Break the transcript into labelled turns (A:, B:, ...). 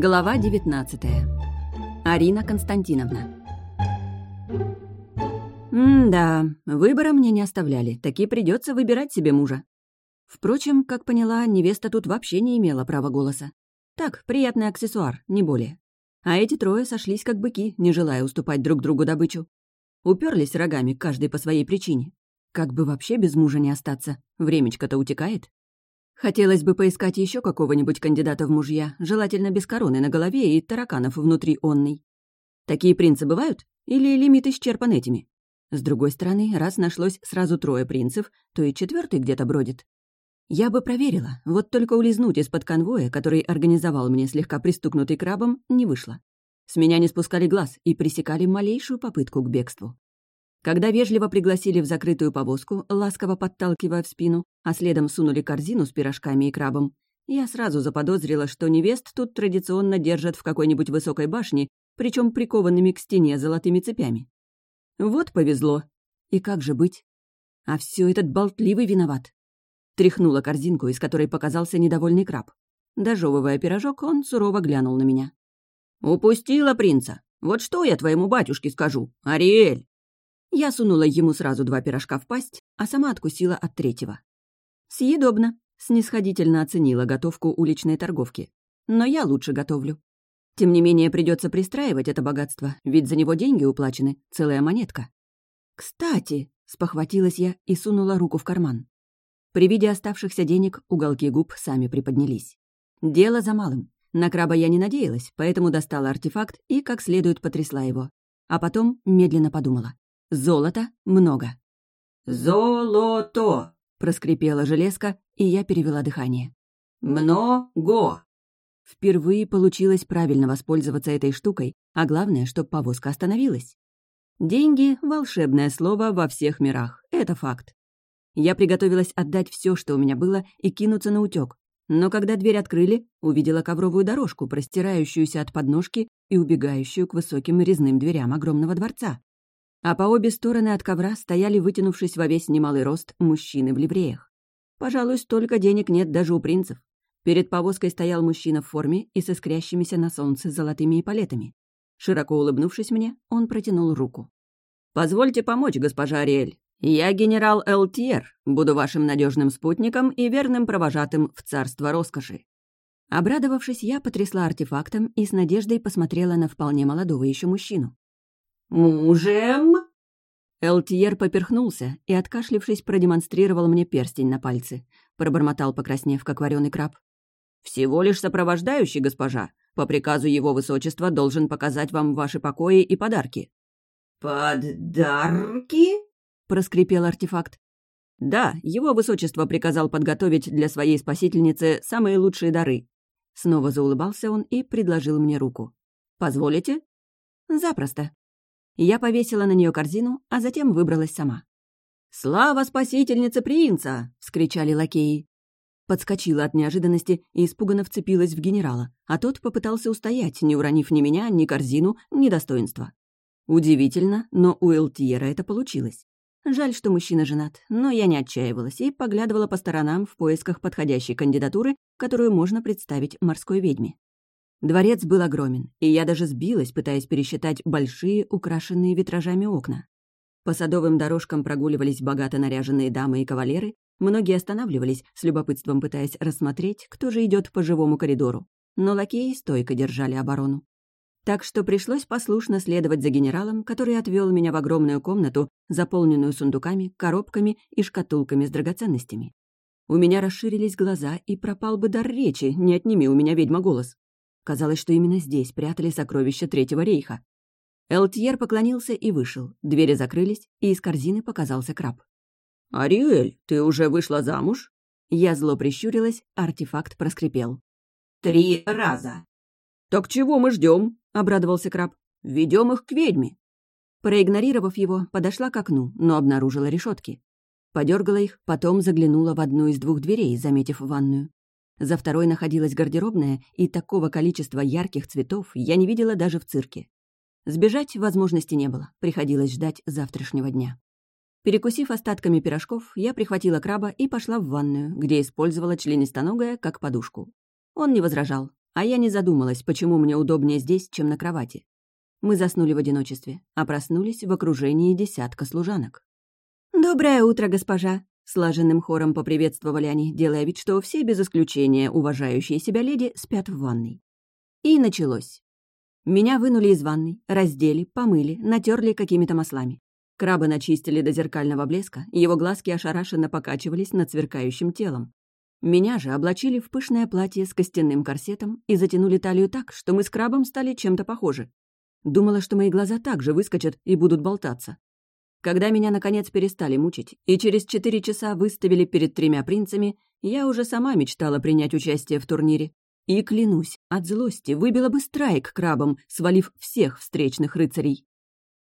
A: Глава 19. Арина Константиновна. М-да, выбора мне не оставляли, таки придется выбирать себе мужа. Впрочем, как поняла, невеста тут вообще не имела права голоса. Так, приятный аксессуар, не более. А эти трое сошлись как быки, не желая уступать друг другу добычу. Уперлись рогами, каждый по своей причине. Как бы вообще без мужа не остаться, времечко-то утекает. Хотелось бы поискать еще какого-нибудь кандидата в мужья, желательно без короны на голове и тараканов внутри онной. Такие принцы бывают? Или лимит исчерпан этими? С другой стороны, раз нашлось сразу трое принцев, то и четвертый где-то бродит. Я бы проверила, вот только улизнуть из-под конвоя, который организовал мне слегка пристукнутый крабом, не вышло. С меня не спускали глаз и пресекали малейшую попытку к бегству. Когда вежливо пригласили в закрытую повозку, ласково подталкивая в спину, а следом сунули корзину с пирожками и крабом, я сразу заподозрила, что невест тут традиционно держат в какой-нибудь высокой башне, причем прикованными к стене золотыми цепями. Вот повезло. И как же быть? А все этот болтливый виноват. Тряхнула корзинку, из которой показался недовольный краб. Дожевывая пирожок, он сурово глянул на меня. «Упустила принца! Вот что я твоему батюшке скажу? Ариэль!» Я сунула ему сразу два пирожка в пасть, а сама откусила от третьего. «Съедобно», — снисходительно оценила готовку уличной торговки. «Но я лучше готовлю. Тем не менее, придется пристраивать это богатство, ведь за него деньги уплачены, целая монетка». «Кстати», — спохватилась я и сунула руку в карман. При виде оставшихся денег уголки губ сами приподнялись. Дело за малым. На краба я не надеялась, поэтому достала артефакт и как следует потрясла его. А потом медленно подумала. Золота много.
B: «Золото!»
A: — проскрипела железка, и я перевела дыхание.
B: «Много!»
A: Впервые получилось правильно воспользоваться этой штукой, а главное, чтобы повозка остановилась. Деньги — волшебное слово во всех мирах, это факт. Я приготовилась отдать все, что у меня было, и кинуться на утёк. Но когда дверь открыли, увидела ковровую дорожку, простирающуюся от подножки и убегающую к высоким резным дверям огромного дворца а по обе стороны от ковра стояли, вытянувшись во весь немалый рост, мужчины в ливреях. Пожалуй, столько денег нет даже у принцев. Перед повозкой стоял мужчина в форме и со искрящимися на солнце золотыми эполетами. Широко улыбнувшись мне, он протянул руку. «Позвольте помочь, госпожа Ариэль. Я генерал Элтьер, буду вашим надежным спутником и верным провожатым в царство роскоши». Обрадовавшись, я потрясла артефактом и с надеждой посмотрела на вполне молодого еще мужчину.
B: «Мужем?»
A: Элтьер поперхнулся и, откашлившись, продемонстрировал мне перстень на пальце. Пробормотал, покраснев, как вареный краб. «Всего лишь сопровождающий, госпожа. По приказу его высочества должен показать вам ваши покои и подарки».
B: «Подарки?»
A: — проскрипел артефакт. «Да, его высочество приказал подготовить для своей спасительницы самые лучшие дары». Снова заулыбался он и предложил мне руку. «Позволите?» «Запросто», я повесила на нее корзину, а затем выбралась сама. «Слава спасительнице принца!» — вскричали лакеи. Подскочила от неожиданности и испуганно вцепилась в генерала, а тот попытался устоять, не уронив ни меня, ни корзину, ни достоинства. Удивительно, но у Элтьера это получилось. Жаль, что мужчина женат, но я не отчаивалась и поглядывала по сторонам в поисках подходящей кандидатуры, которую можно представить морской ведьме. Дворец был огромен, и я даже сбилась, пытаясь пересчитать большие, украшенные витражами окна. По садовым дорожкам прогуливались богато наряженные дамы и кавалеры, многие останавливались, с любопытством пытаясь рассмотреть, кто же идет по живому коридору, но лакеи стойко держали оборону. Так что пришлось послушно следовать за генералом, который отвел меня в огромную комнату, заполненную сундуками, коробками и шкатулками с драгоценностями. У меня расширились глаза, и пропал бы дар речи, не отними у меня ведьма голос. Казалось, что именно здесь прятали сокровища Третьего рейха. Элтьер поклонился и вышел. Двери закрылись, и из корзины показался краб.
B: «Ариэль, ты уже вышла замуж?»
A: Я зло прищурилась, артефакт проскрипел.
B: «Три раза».
A: «Так чего мы ждем? обрадовался краб. Ведем их к ведьме». Проигнорировав его, подошла к окну, но обнаружила решетки. Подергала их, потом заглянула в одну из двух дверей, заметив ванную. За второй находилась гардеробная, и такого количества ярких цветов я не видела даже в цирке. Сбежать возможности не было, приходилось ждать завтрашнего дня. Перекусив остатками пирожков, я прихватила краба и пошла в ванную, где использовала членистоногое как подушку. Он не возражал, А я не задумалась, почему мне удобнее здесь, чем на кровати. Мы заснули в одиночестве, а проснулись в окружении десятка служанок. «Доброе утро, госпожа!» Слаженным хором поприветствовали они, делая вид, что все, без исключения уважающие себя леди, спят в ванной. И началось. Меня вынули из ванной, раздели, помыли, натерли какими-то маслами. Крабы начистили до зеркального блеска, его глазки ошарашенно покачивались над сверкающим телом. Меня же облачили в пышное платье с костяным корсетом и затянули талию так, что мы с крабом стали чем-то похожи. Думала, что мои глаза также выскочат и будут болтаться. Когда меня, наконец, перестали мучить, и через четыре часа выставили перед тремя принцами, я уже сама мечтала принять участие в турнире. И, клянусь, от злости выбила бы страйк крабом, свалив всех встречных рыцарей.